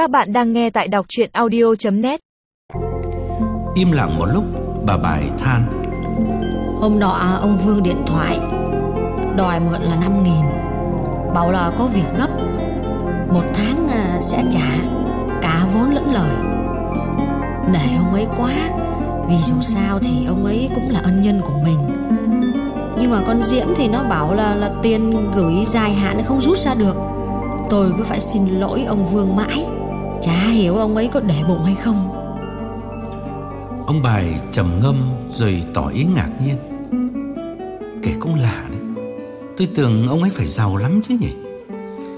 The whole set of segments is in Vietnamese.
Các bạn đang nghe tại đọc chuyện audio.net Im lặng một lúc Bà bài than. Hôm nọ ông Vương điện thoại. Đòi mượn là 5 nghìn. Bảo là có việc gấp. Một tháng à, sẽ trả. Cả vốn lẫn lời. Nể ông ấy quá. Vì dù sao thì ông ấy cũng là ân nhân của mình. Nhưng mà con Diễm thì nó bảo là là tiền gửi dài hạn không rút ra được. Tôi cứ phải xin lỗi ông Vương mãi Chả hiểu ông ấy có để bụng hay không. Ông bài trầm ngâm rồi tỏ ý ngạc nhiên. Kể cũng lạ đấy. Tôi tưởng ông ấy phải giàu lắm chứ nhỉ?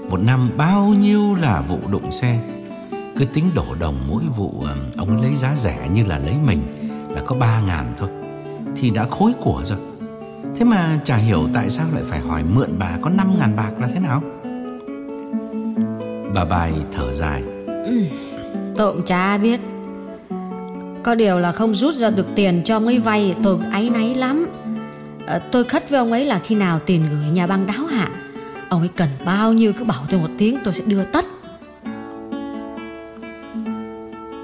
Một năm bao nhiêu là vụ đụng xe. Cứ tính đổ đồng mỗi vụ Ông lấy giá rẻ như là lấy mình Là có ba ngàn thôi. Thì đã khối của rồi. Thế mà chả hiểu tại sao lại phải hỏi mượn bà có 5 ngàn bạc là thế nào? Bà bài thở dài. Ừ. Tôi cũng chả biết. Có điều là không rút ra được tiền cho ông ấy vay Tôi áy náy lắm. À, Tôi khất với ông ấy là khi nào tiền gửi nhà băng đáo hạn Ông ấy cần bao nhiêu cứ bảo tôi một tiếng tôi sẽ đưa tất.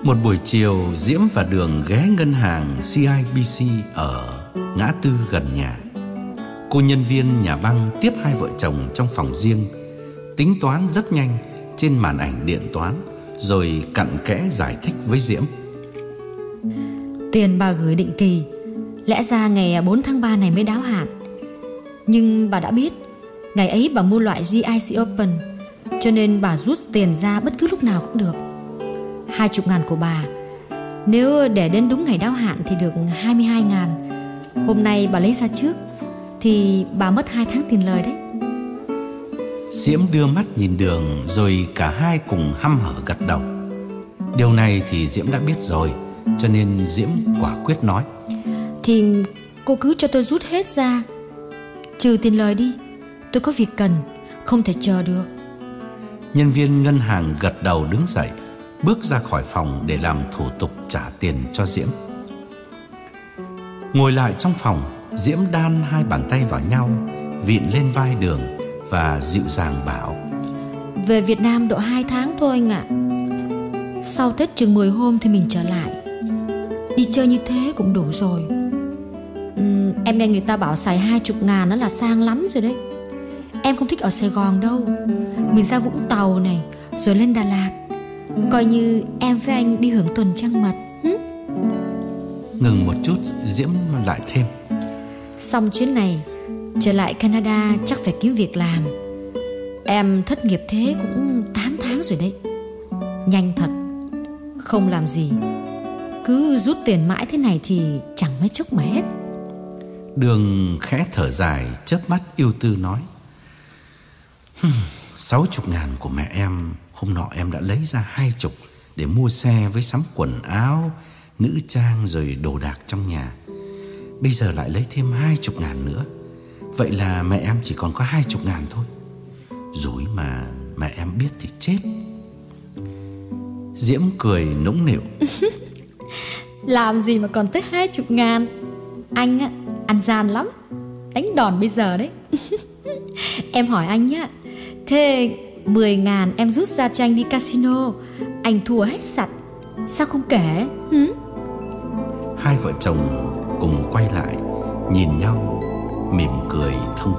Một buổi chiều Diễm và Đường ghé ngân hàng CIBC ở ngã tư gần nhà. Cô nhân viên nhà băng tiếp hai vợ chồng trong phòng riêng, tính toán rất nhanh trên màn ảnh điện toán, rồi cặn kẽ giải thích với Diễm. Tiền bà gửi định kỳ, Lẽ ra ngày 4 tháng 3 này mới đáo hạn. Nhưng bà đã biết, Ngày ấy bà mua loại GIC Open, Cho nên bà rút tiền ra bất cứ lúc nào cũng được. Hai chục ngàn của bà, Nếu để đến đúng ngày đáo hạn thì được 22 ngàn. Hôm nay bà lấy ra trước, Thì bà mất 2 tháng tiền lời đấy. Diễm đưa mắt nhìn Đường rồi cả hai cùng hăm hở gật đầu. Điều này thì Diễm đã biết rồi, cho nên Diễm quả quyết nói. Thì cô cứ cho tôi rút hết ra Trừ tiền lời đi Tôi có việc cần Không thể chờ được Nhân viên ngân hàng gật đầu đứng dậy Bước ra khỏi phòng để làm thủ tục trả tiền cho Diễm Ngồi lại trong phòng Diễm đan hai bàn tay vào nhau Vịn lên vai đường Và dịu dàng bảo. Về Việt Nam độ 2 tháng thôi anh ạ. Sau Tết chừng 10 hôm thì mình trở lại. Đi chơi như thế cũng đủ rồi. Ừm, Em nghe người ta bảo xài hai chục ngàn nó là sang lắm rồi đấy. Em không thích ở Sài Gòn đâu. Mình ra Vũng Tàu này Rồi lên Đà Lạt. Coi như em với anh đi hưởng tuần trăng mật hử? Ngừng một chút Diễm lại thêm. Xong chuyến này Trở lại Canada chắc phải kiếm việc làm. Em thất nghiệp thế cũng 8 tháng rồi đấy. Nhanh thật, Không làm gì. Cứ rút tiền mãi thế này thì chẳng mấy chốc mà hết. Đường khẽ thở dài, chớp mắt yêu tư nói Sáu chục ngàn của mẹ em, Hôm nọ em đã lấy ra hai chục Để mua xe với sắm quần áo, Nữ trang rồi đồ đạc trong nhà. Bây giờ lại lấy thêm hai chục ngàn nữa. Vậy là mẹ em chỉ còn có hai chục ngàn thôi. Rồi mà mẹ em biết thì chết. Diễm cười nũng nịu. Làm gì mà còn tới hai chục ngàn? Anh á, ăn gian lắm. Đánh đòn bây giờ đấy. Em hỏi anh nhá. Thế 10 ngàn em rút ra cho anh đi casino Anh thua hết sạch. Sao không kể? Hử? Hai vợ chồng cùng quay lại Nhìn nhau Mỉm cười thông